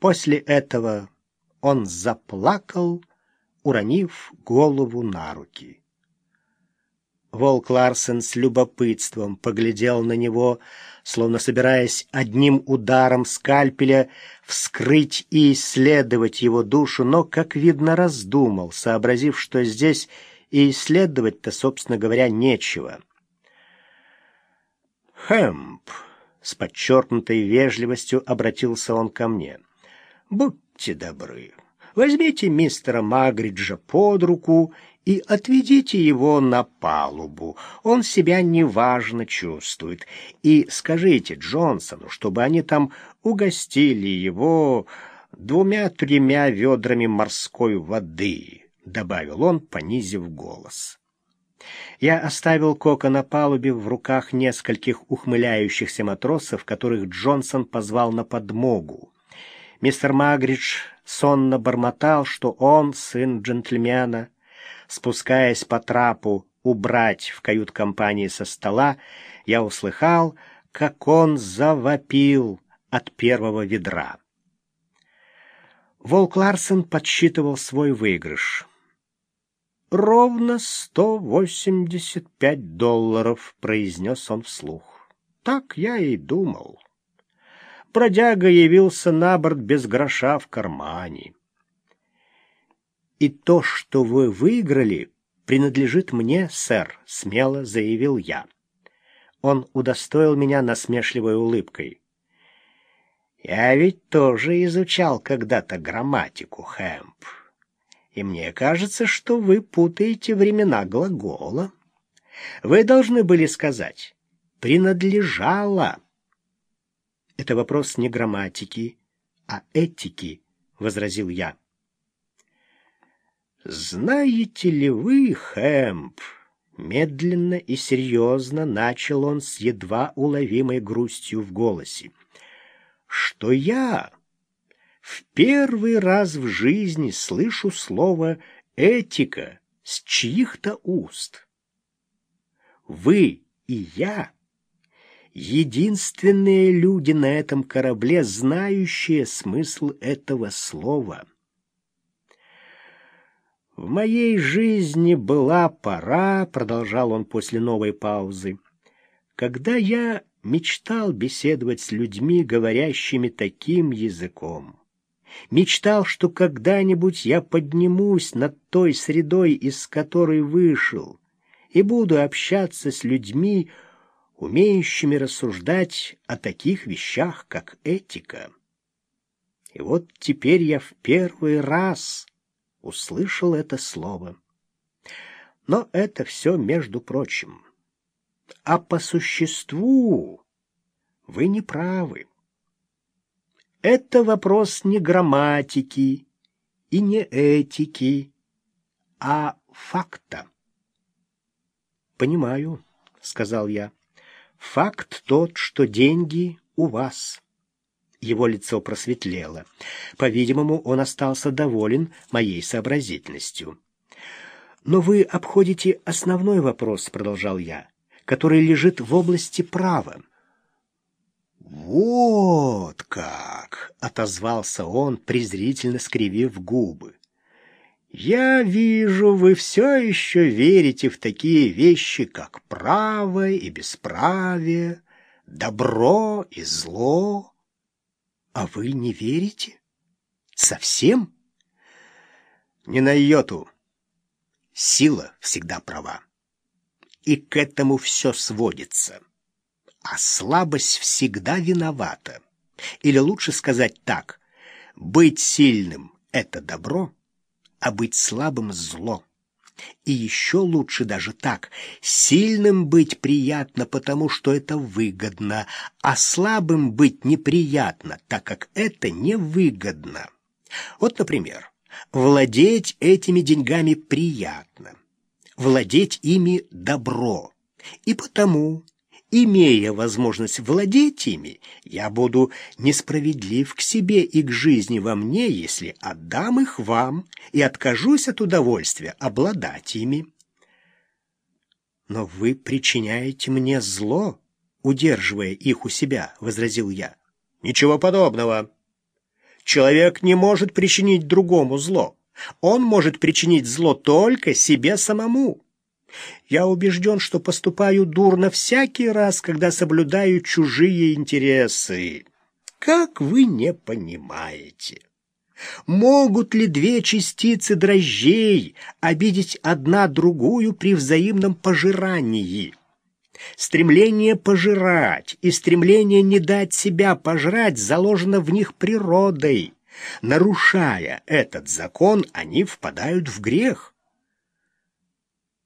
После этого он заплакал, уронив голову на руки. Волк Ларсен с любопытством поглядел на него, словно собираясь одним ударом скальпеля вскрыть и исследовать его душу, но, как видно, раздумал, сообразив, что здесь и исследовать-то, собственно говоря, нечего. «Хэмп», — с подчеркнутой вежливостью обратился он ко мне, — «будьте добры, возьмите мистера Магриджа под руку и отведите его на палубу. Он себя неважно чувствует. И скажите Джонсону, чтобы они там угостили его двумя-тремя ведрами морской воды», — добавил он, понизив голос. Я оставил Кока на палубе в руках нескольких ухмыляющихся матросов, которых Джонсон позвал на подмогу. Мистер Магридж сонно бормотал, что он сын джентльмена. Спускаясь по трапу убрать в кают-компании со стола, я услыхал, как он завопил от первого ведра. Волк Ларсен подсчитывал свой выигрыш. «Ровно сто восемьдесят пять долларов», — произнес он вслух. «Так я и думал». Бродяга явился на борт без гроша в кармане. «И то, что вы выиграли, принадлежит мне, сэр», — смело заявил я. Он удостоил меня насмешливой улыбкой. «Я ведь тоже изучал когда-то грамматику, Хэмп и мне кажется, что вы путаете времена глагола. Вы должны были сказать «принадлежало». Это вопрос не грамматики, а этики, — возразил я. Знаете ли вы, Хэмп, медленно и серьезно начал он с едва уловимой грустью в голосе, что я в первый раз в жизни слышу слово «этика» с чьих-то уст. Вы и я — единственные люди на этом корабле, знающие смысл этого слова. В моей жизни была пора, — продолжал он после новой паузы, — когда я мечтал беседовать с людьми, говорящими таким языком мечтал, что когда-нибудь я поднимусь над той средой, из которой вышел, и буду общаться с людьми, умеющими рассуждать о таких вещах, как этика. И вот теперь я в первый раз услышал это слово. Но это все между прочим. А по существу вы не правы. Это вопрос не грамматики и не этики, а факта. «Понимаю», — сказал я. «Факт тот, что деньги у вас». Его лицо просветлело. По-видимому, он остался доволен моей сообразительностью. «Но вы обходите основной вопрос», — продолжал я, «который лежит в области права. «Вот как!» — отозвался он, презрительно скривив губы. «Я вижу, вы все еще верите в такие вещи, как право и бесправие, добро и зло. А вы не верите? Совсем?» «Не на йоту. Сила всегда права. И к этому все сводится» а слабость всегда виновата. Или лучше сказать так, быть сильным — это добро, а быть слабым — зло. И еще лучше даже так, сильным быть приятно, потому что это выгодно, а слабым быть неприятно, так как это невыгодно. Вот, например, владеть этими деньгами приятно, владеть ими добро, и потому Имея возможность владеть ими, я буду несправедлив к себе и к жизни во мне, если отдам их вам и откажусь от удовольствия обладать ими. Но вы причиняете мне зло, удерживая их у себя, — возразил я. Ничего подобного. Человек не может причинить другому зло. Он может причинить зло только себе самому. Я убежден, что поступаю дурно всякий раз, когда соблюдаю чужие интересы. Как вы не понимаете? Могут ли две частицы дрожжей обидеть одна другую при взаимном пожирании? Стремление пожирать и стремление не дать себя пожрать заложено в них природой. Нарушая этот закон, они впадают в грех.